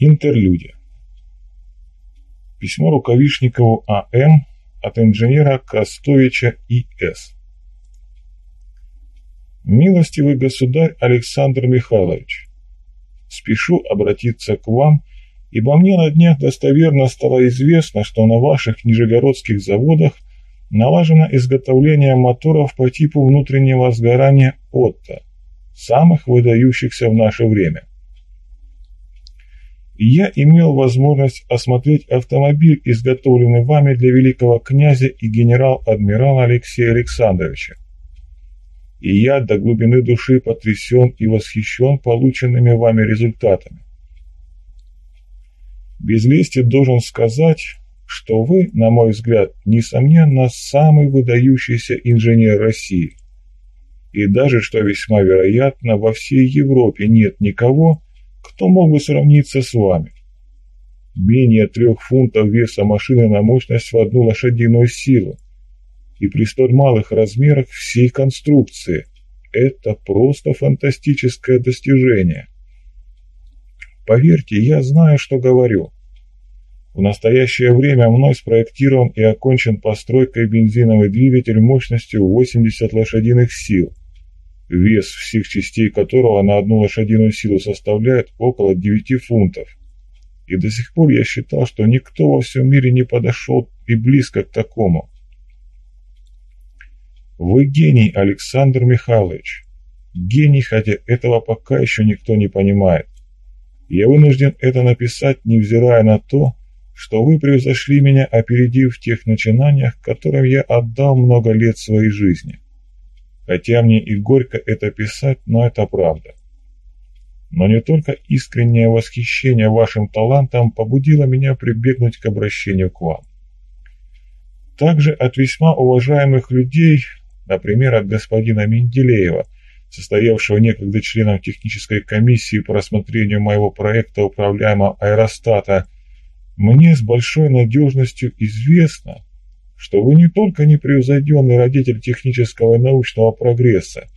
Интерлюдия. Письмо Рукавишникову А.М. от инженера Костовича И.С. Милостивый государь Александр Михайлович, спешу обратиться к вам, ибо мне на днях достоверно стало известно, что на ваших нижегородских заводах налажено изготовление моторов по типу внутреннего сгорания Отто, самых выдающихся в наше время я имел возможность осмотреть автомобиль, изготовленный вами для великого князя и генерал-адмирала Алексея Александровича. И я до глубины души потрясен и восхищен полученными вами результатами. Без лести должен сказать, что вы, на мой взгляд, несомненно, самый выдающийся инженер России. И даже, что весьма вероятно, во всей Европе нет никого, кто мог бы сравниться с вами? Менее трех фунтов веса машины на мощность в одну лошадиную силу. И при столь малых размерах всей конструкции. Это просто фантастическое достижение. Поверьте, я знаю, что говорю. В настоящее время мной спроектирован и окончен постройкой бензиновый двигатель мощностью 80 лошадиных сил вес всех частей которого на одну лошадиную силу составляет около 9 фунтов. И до сих пор я считал, что никто во всем мире не подошел и близко к такому. Вы гений, Александр Михайлович. Гений, хотя этого пока еще никто не понимает. Я вынужден это написать, невзирая на то, что вы превзошли меня, опередив в тех начинаниях, которым я отдал много лет своей жизни. Хотя мне и горько это писать, но это правда. Но не только искреннее восхищение вашим талантом побудило меня прибегнуть к обращению к вам. Также от весьма уважаемых людей, например, от господина Менделеева, состоявшего некогда членом технической комиссии по рассмотрению моего проекта управляемого аэростата, мне с большой надежностью известно, что вы не только непревзойденный родитель технического и научного прогресса,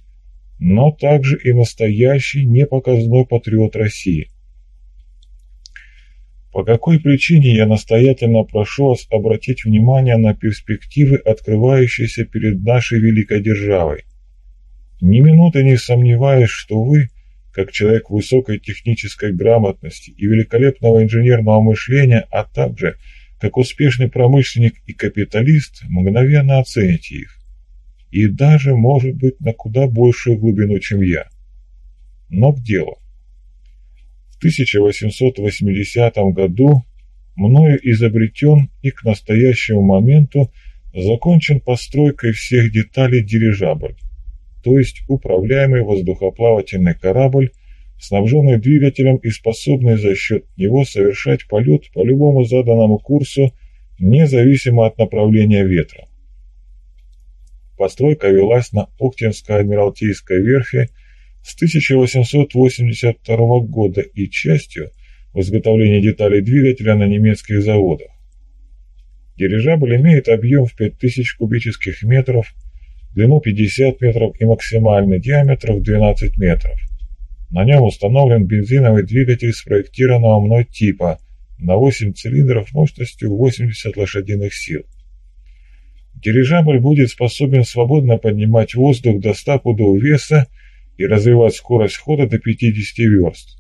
но также и настоящий непоказной патриот России. По какой причине я настоятельно прошу вас обратить внимание на перспективы, открывающиеся перед нашей великой державой? Ни минуты не сомневаюсь, что вы, как человек высокой технической грамотности и великолепного инженерного мышления, а также – как успешный промышленник и капиталист, мгновенно оцените их. И даже, может быть, на куда большую глубину, чем я. Но к делу. В 1880 году мною изобретен и к настоящему моменту закончен постройкой всех деталей дирижабль, то есть управляемый воздухоплавательный корабль снабженный двигателем и способный за счет него совершать полет по любому заданному курсу, независимо от направления ветра. Постройка велась на Октинской Адмиралтейской верфи с 1882 года и частью в изготовлении деталей двигателя на немецких заводах. Дирижабль имеет объем в 5000 кубических метров, длину 50 метров и максимальный диаметр в 12 метров. На нем установлен бензиновый двигатель спроектированного мной типа на 8 цилиндров мощностью 80 лошадиных сил. Дирижабль будет способен свободно поднимать воздух до 100 пудов веса и развивать скорость хода до 50 верст.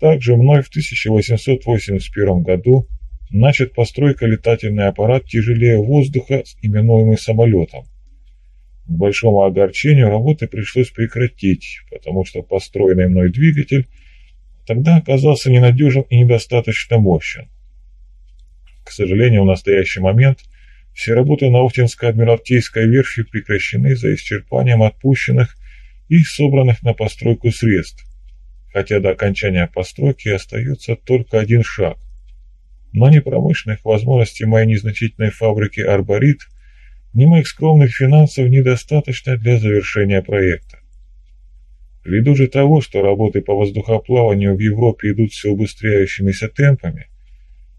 Также мной в 1881 году начат постройка летательный аппарат тяжелее воздуха, именуемый самолетом. К большому огорчению работы пришлось прекратить, потому что построенный мной двигатель тогда оказался ненадежен и недостаточно мощен. К сожалению, в настоящий момент все работы на Охтинской Адмиралтейской верфи прекращены за исчерпанием отпущенных и собранных на постройку средств, хотя до окончания постройки остается только один шаг. Но ни промышленных возможностей моей незначительной фабрики «Арборит» ни моих скромных финансов недостаточно для завершения проекта. Ввиду же того, что работы по воздухоплаванию в Европе идут все убыстряющимися темпами,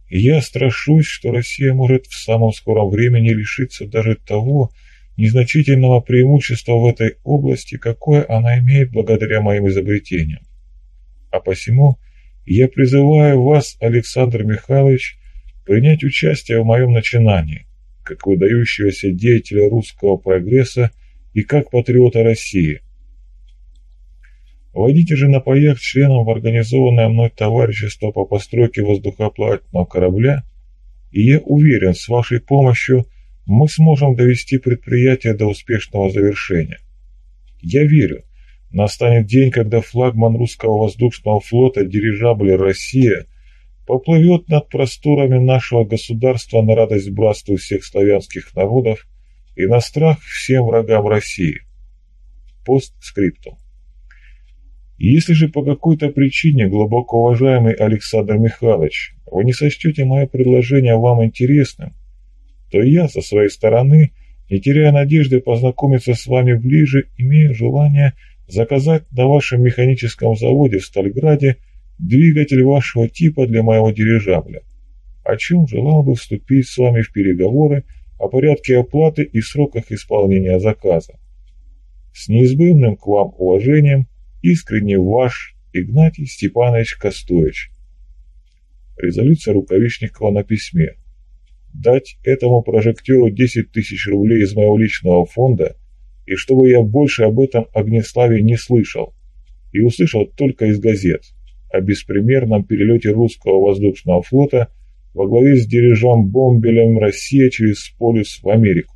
я страшусь, что Россия может в самом скором времени лишиться даже того незначительного преимущества в этой области, какое она имеет благодаря моим изобретениям. А посему Я призываю вас, Александр Михайлович, принять участие в моем начинании, как выдающегося деятеля русского прогресса и как патриота России. Войдите же на паях членом в организованное мной товарищество по постройке воздухоплавательного корабля, и я уверен, с вашей помощью мы сможем довести предприятие до успешного завершения. Я верю, настанет день, когда флагман русского воздушного флота дирижабль «Россия» поплывет над просторами нашего государства на радость братству всех славянских народов и на страх всем врагам России. Постскриптум. Если же по какой-то причине, глубоко уважаемый Александр Михайлович, вы не сочтете мое предложение вам интересным, то я, со своей стороны, не теряя надежды познакомиться с вами ближе, имею желание заказать на вашем механическом заводе в Стальграде двигатель вашего типа для моего дирижабля, о чем желал бы вступить с вами в переговоры о порядке оплаты и сроках исполнения заказа. С неизбывным к вам уважением, Искренне ваш Игнатий Степанович Костович. Резолюция Рукавишникова на письме. Дать этому прожектеру 10 тысяч рублей из моего личного фонда, и чтобы я больше об этом Огнеславе не слышал, и услышал только из газет о беспримерном перелете русского воздушного флота во главе с дирижом Бомбелем «Россия» через полюс в Америку.